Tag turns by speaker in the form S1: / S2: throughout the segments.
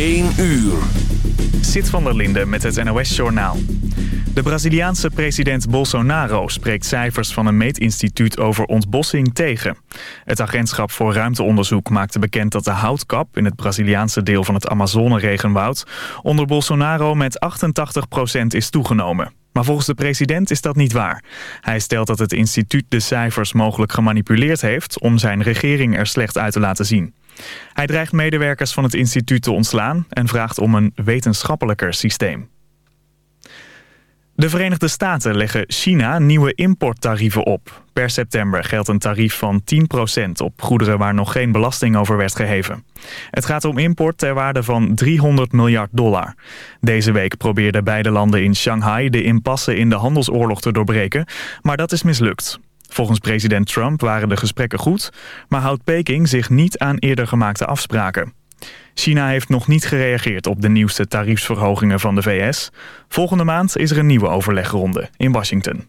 S1: 1 uur.
S2: Zit van der Linde met het NOS-journaal. De Braziliaanse president Bolsonaro spreekt cijfers van een meetinstituut over ontbossing tegen. Het agentschap voor ruimteonderzoek maakte bekend dat de houtkap in het Braziliaanse deel van het Amazone-regenwoud onder Bolsonaro met 88% is toegenomen. Maar volgens de president is dat niet waar. Hij stelt dat het instituut de cijfers mogelijk gemanipuleerd heeft om zijn regering er slecht uit te laten zien. Hij dreigt medewerkers van het instituut te ontslaan en vraagt om een wetenschappelijker systeem. De Verenigde Staten leggen China nieuwe importtarieven op. Per september geldt een tarief van 10% op goederen waar nog geen belasting over werd geheven. Het gaat om import ter waarde van 300 miljard dollar. Deze week probeerden beide landen in Shanghai de impasse in de handelsoorlog te doorbreken, maar dat is mislukt. Volgens president Trump waren de gesprekken goed, maar houdt Peking zich niet aan eerder gemaakte afspraken. China heeft nog niet gereageerd op de nieuwste tariefsverhogingen van de VS. Volgende maand is er een nieuwe overlegronde in Washington.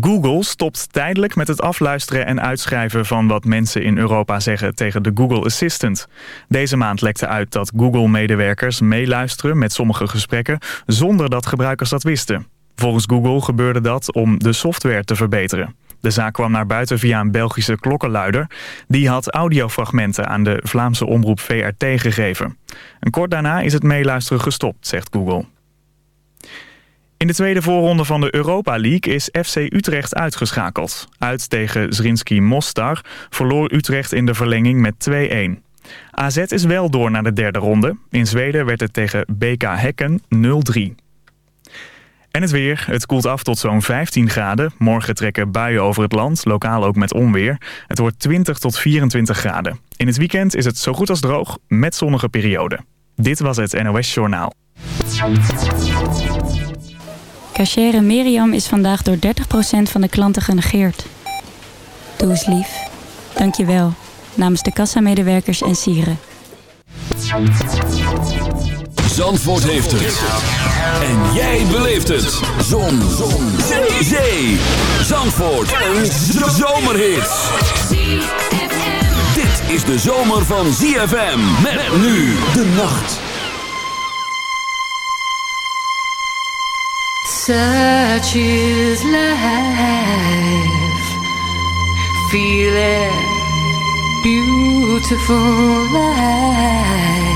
S2: Google stopt tijdelijk met het afluisteren en uitschrijven van wat mensen in Europa zeggen tegen de Google Assistant. Deze maand lekte uit dat Google-medewerkers meeluisteren met sommige gesprekken zonder dat gebruikers dat wisten. Volgens Google gebeurde dat om de software te verbeteren. De zaak kwam naar buiten via een Belgische klokkenluider. Die had audiofragmenten aan de Vlaamse omroep VRT gegeven. En kort daarna is het meeluisteren gestopt, zegt Google. In de tweede voorronde van de Europa League is FC Utrecht uitgeschakeld. Uit tegen Zrinski Mostar verloor Utrecht in de verlenging met 2-1. AZ is wel door naar de derde ronde. In Zweden werd het tegen BK Hekken 0-3. En het weer. Het koelt af tot zo'n 15 graden. Morgen trekken buien over het land, lokaal ook met onweer. Het wordt 20 tot 24 graden. In het weekend is het zo goed als droog, met zonnige perioden. Dit was het NOS Journaal.
S3: Cachere Miriam is vandaag door 30% van de klanten genegeerd. Doe eens lief. Dank je wel. Namens de kassamedewerkers en sieren.
S1: Zandvoort heeft het. En jij beleeft het. Zon. Zon. Zee. Zee. Zandvoort. Een zomerhit. Dit is de zomer van ZFM. Met nu de nacht.
S4: Such is life. Feel it. Beautiful life.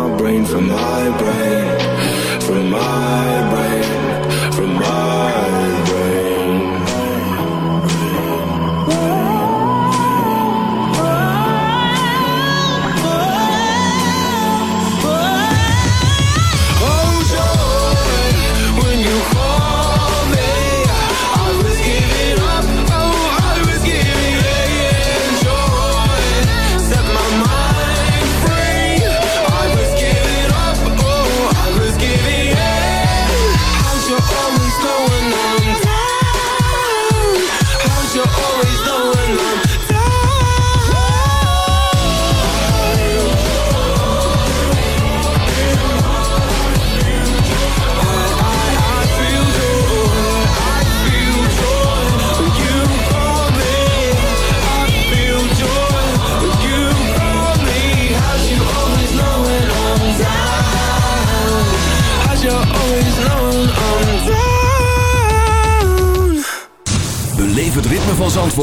S5: my brain from
S1: high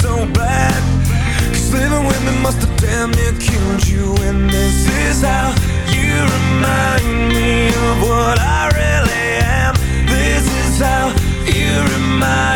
S5: so bad. Cause living with me must have damn near killed you. And
S1: this is how you remind me of what I really am. This is how you remind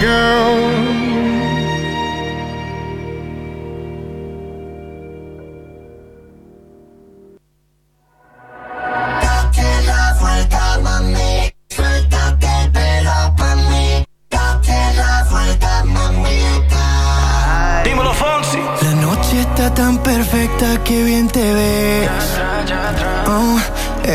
S5: Girl.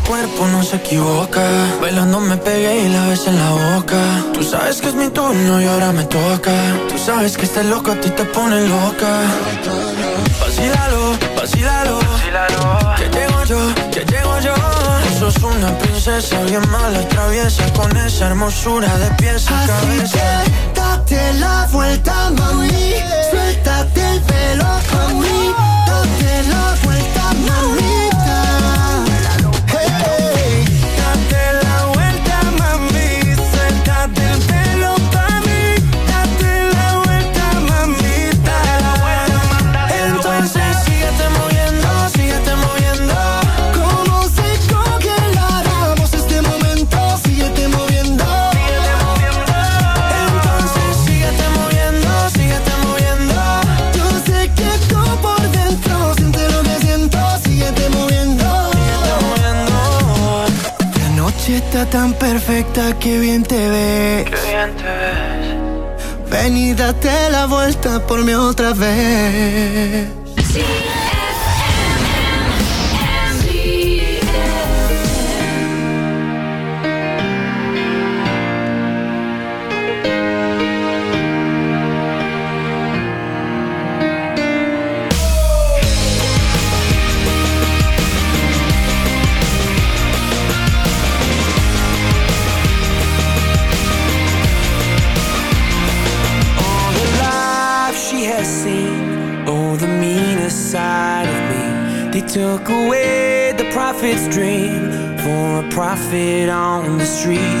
S6: cuerpo no se equivoca. Bailando me pegué y la besé en la boca. Tú sabes que es mi turno y ahora me toca. Tú sabes que este loco a ti te pone loca. Vacílalo, vacílalo. Que llego yo, que llego yo. Tú sos una princesa bien mala, traviesa. Con esa hermosura de pies cabeza.
S7: Date la vuelta, mami. Suéltate el pelo,
S6: mami. Date la vuelta,
S7: mami bonita, qué bien te ves.
S6: Qué bien te ves.
S7: Ven y date la vuelta por mí otra vez.
S6: street.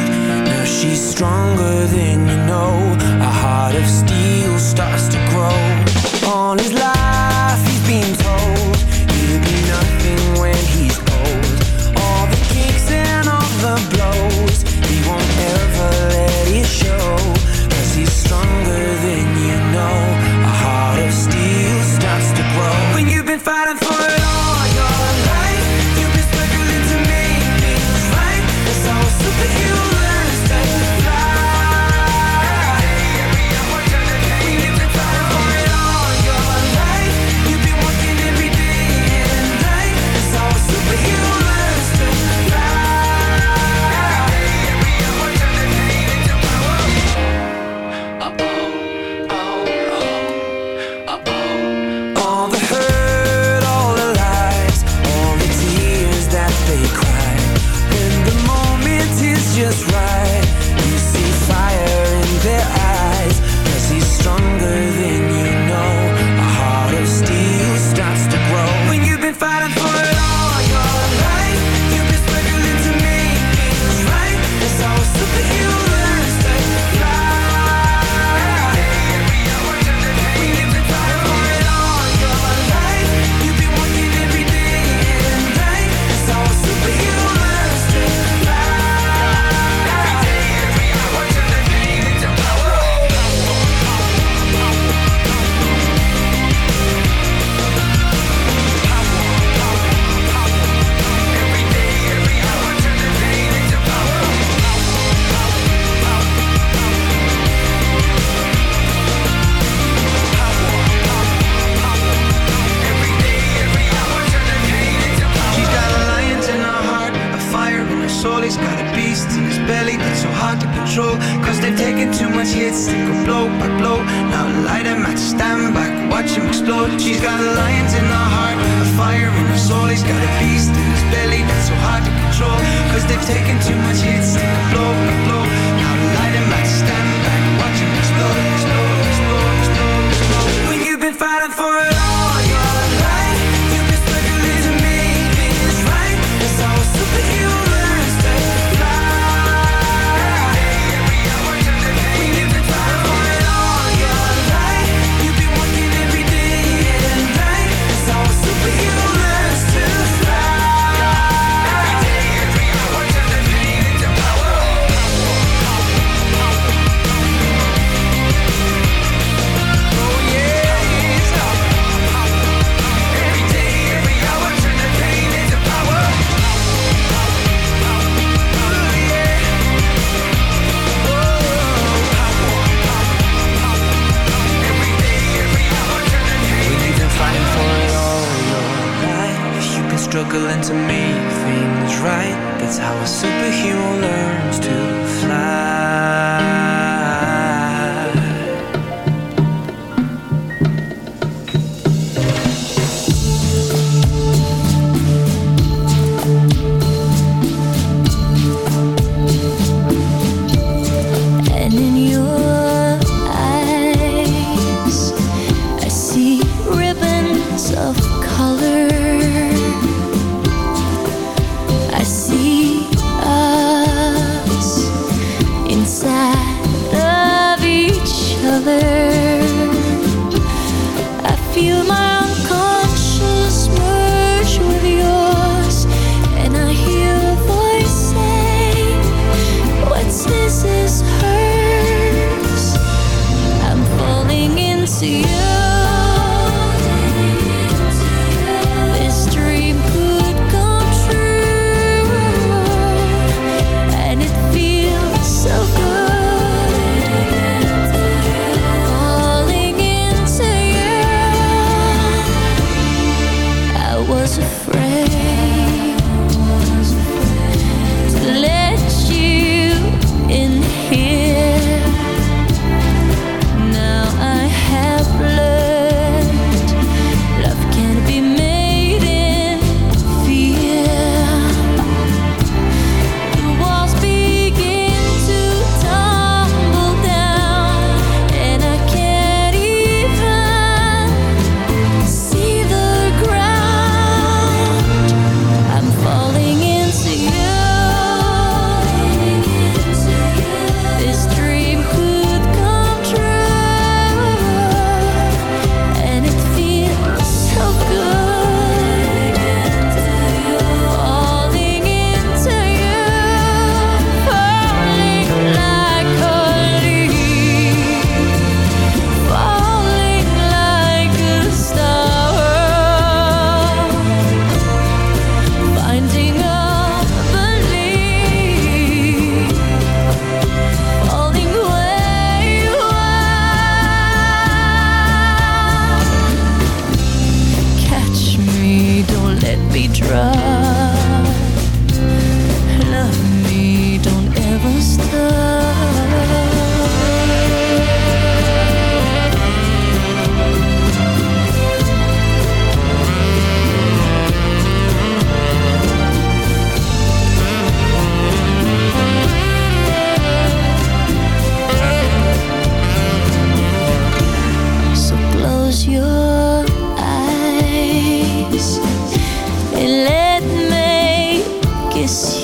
S8: esqueci.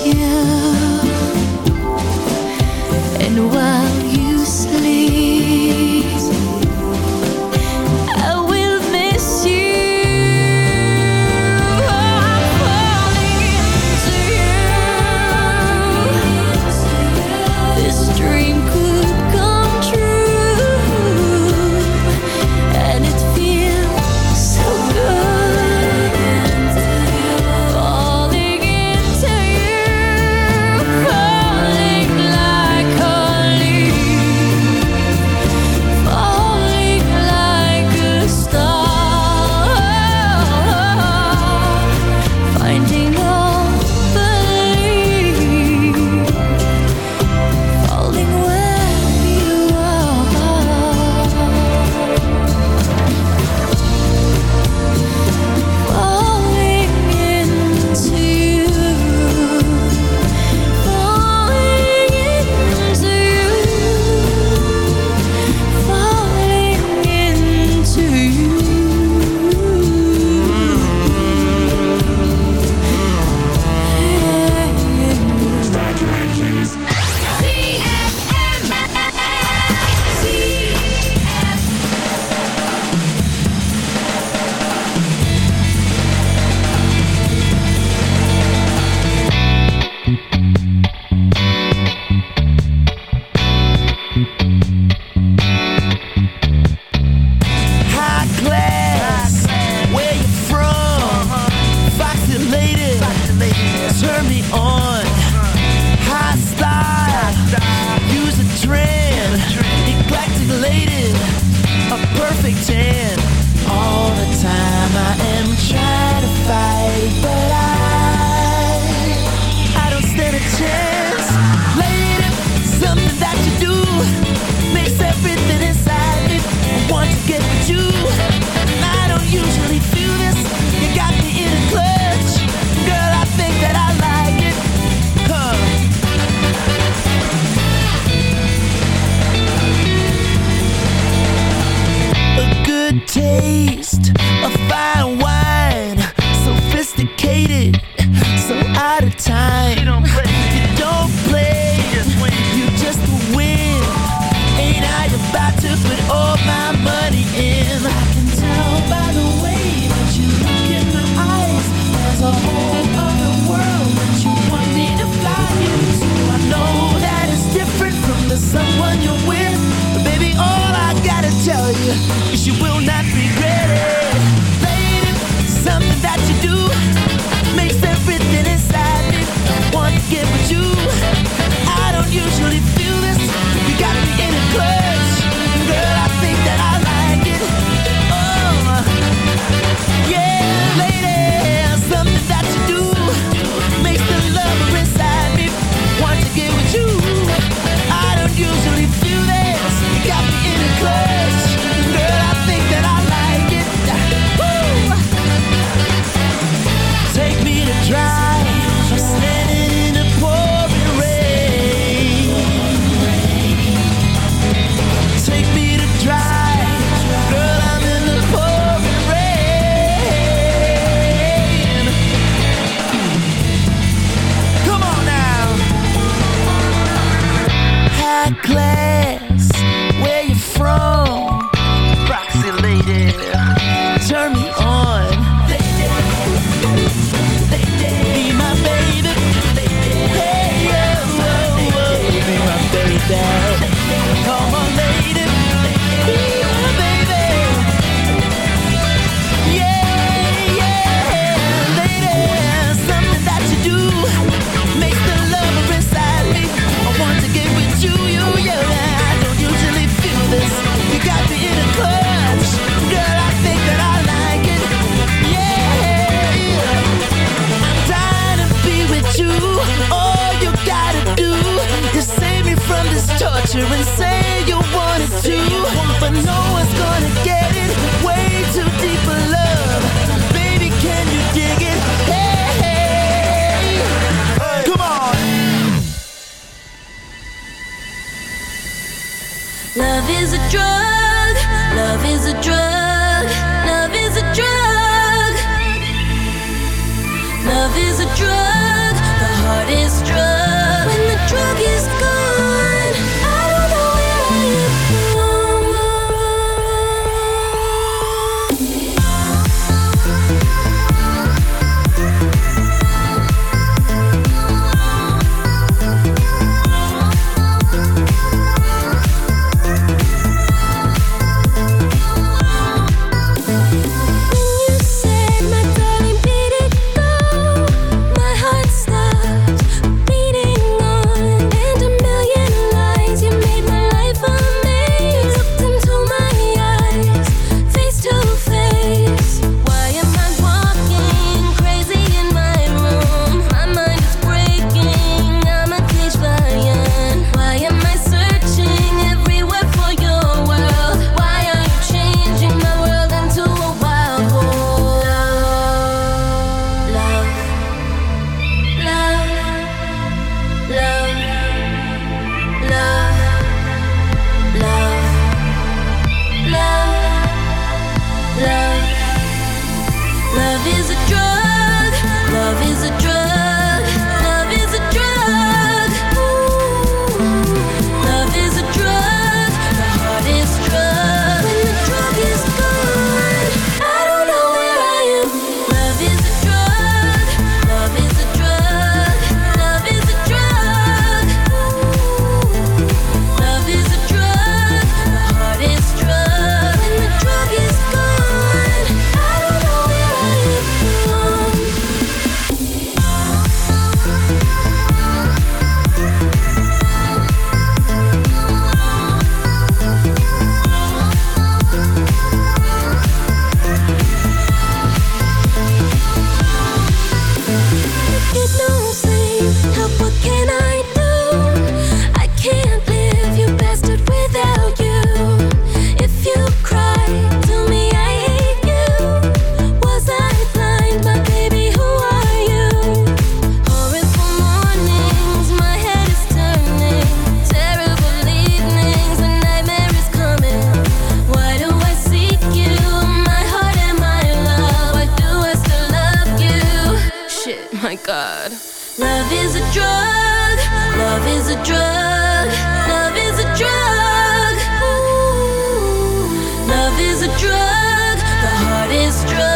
S8: my god. Love
S9: is a drug. Love is a drug. Love is a drug. Ooh. Love is a drug. The heart is drug.